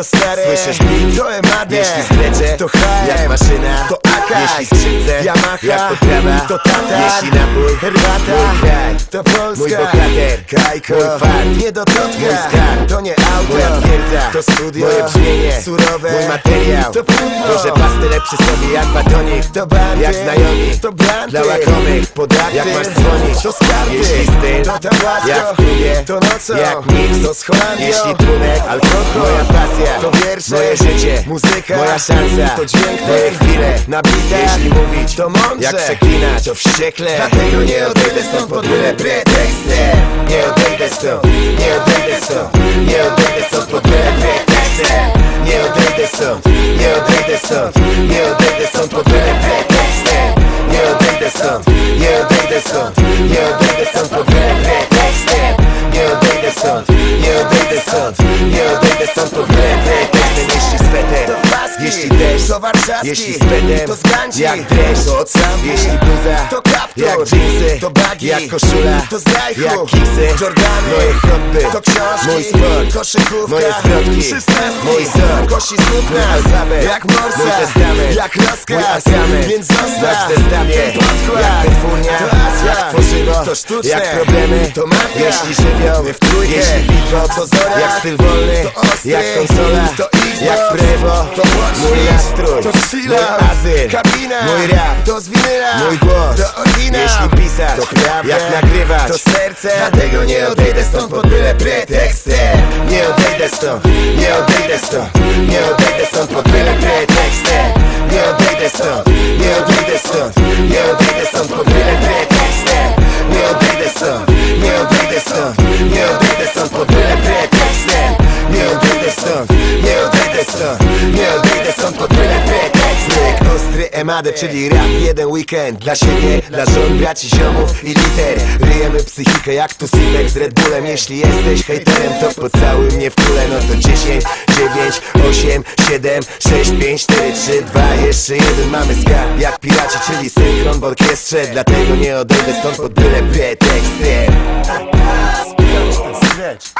to stary Słyszysz beat? To Emadę Jeśli zleczę, To HM jak maszyna To Akaś. Jeśli skrzypce, Yamaha. jak potrawa To Tatar Jeśli napój, Herbata mój kraj. To Polska. Mój bohater, Kajko mój fart Nie do totka Mój skarb, To nie auto. Moja twierdza. To studio. Moje brzmienie, Surowe. Mój materiał. To pudło To, że pastyle przy sobie jak batonik To bandy. Jak znajomi, To blanty dla łakomych. Podakty Jak masz dzwonić, To skarby. Jeśli styl, To tabasco jak w klubie To nocą Jak mix, To z Holandią jeśli trunek Alkohol Moja pasja, To wiersze moje życie Muzyka Moja szansa, To dźwięk moje chwile. Na bitach Jeśli mówić, To mądrze. jak przeklinać To wściekle Dlatego nie odejdę stąd pod byle pretekstem Nie odejdę stąd, nie odejdę stąd Nie odejdę stąd pod byle pretekstem Nie odejdę stąd, nie odejdę stąd Nie odejdę stąd pod byle pretekstem Nie odejdę stąd, nie odejdę stąd Nie odejdę stąd pod byle pretekstem odejdę stąd, nie odejdę stąd Nie odejdę stąd pod byle pretekstem Jeśli To warszawski. Jeśli z bedem, To z gancik jak dreszcz To od sambu Jeśli bluza, To kaptur. jak dżinsy. To bagi Jak koszula, To z dajchu jak kiksy. Jordany. Moje hobby, To książki. Mój sport Koszykówka. Moje zwrotki, Szesnastki mój wzór Kosi smutna alfabet, Jak morsa. mój testament. Jak rozkaz. Więc zostaw. W zestawie Jak wytwórnia, To jak tworzywo. To sztuczne. Jak problemy, To mafia. Jeśli żywioł, My w trójkę. Jeśli beatbox, To Zora jak styl wolny. To ostry Jak konsola, To Xbox jak prewo. To watch Mój. Nastrój, To chwila azyl Kabina Mój rap, To z winyla mój głos. To oryginał Jeśli pisać, To prawda jak nagrywać To serce. Dlatego nie odejdę stąd pod byle pretekstem Nie odejdę stąd, nie odejdę stąd Nie odejdę stąd pod byle pretekstem Nie odejdę stąd, nie odejdę stąd Nie odejdę stąd pod byle pretekstem Nie odejdę stąd, nie odejdę stąd Nie odejdę stąd pod byle pretekstem Nie odejdę stąd, nie odejdę stąd Nie odejdę stąd pod byle siostry Emadę, czyli rap jeden weekend Dla siebie, dla żon, braci, ziomów i liter. Ryjemy psychikę jak tu Sipek z Red Bullem. Jeśli jesteś hejterem, to pocałuj mnie w kule No to 10, 9, 8, 7, 6, 5, 4, 3, 2, jeszcze jeden. Mamy skarb jak piraci, czyli synchron w orkiestrze. Dlatego nie odejdę stąd pod byle pretekstem. Spijamy ten stretch.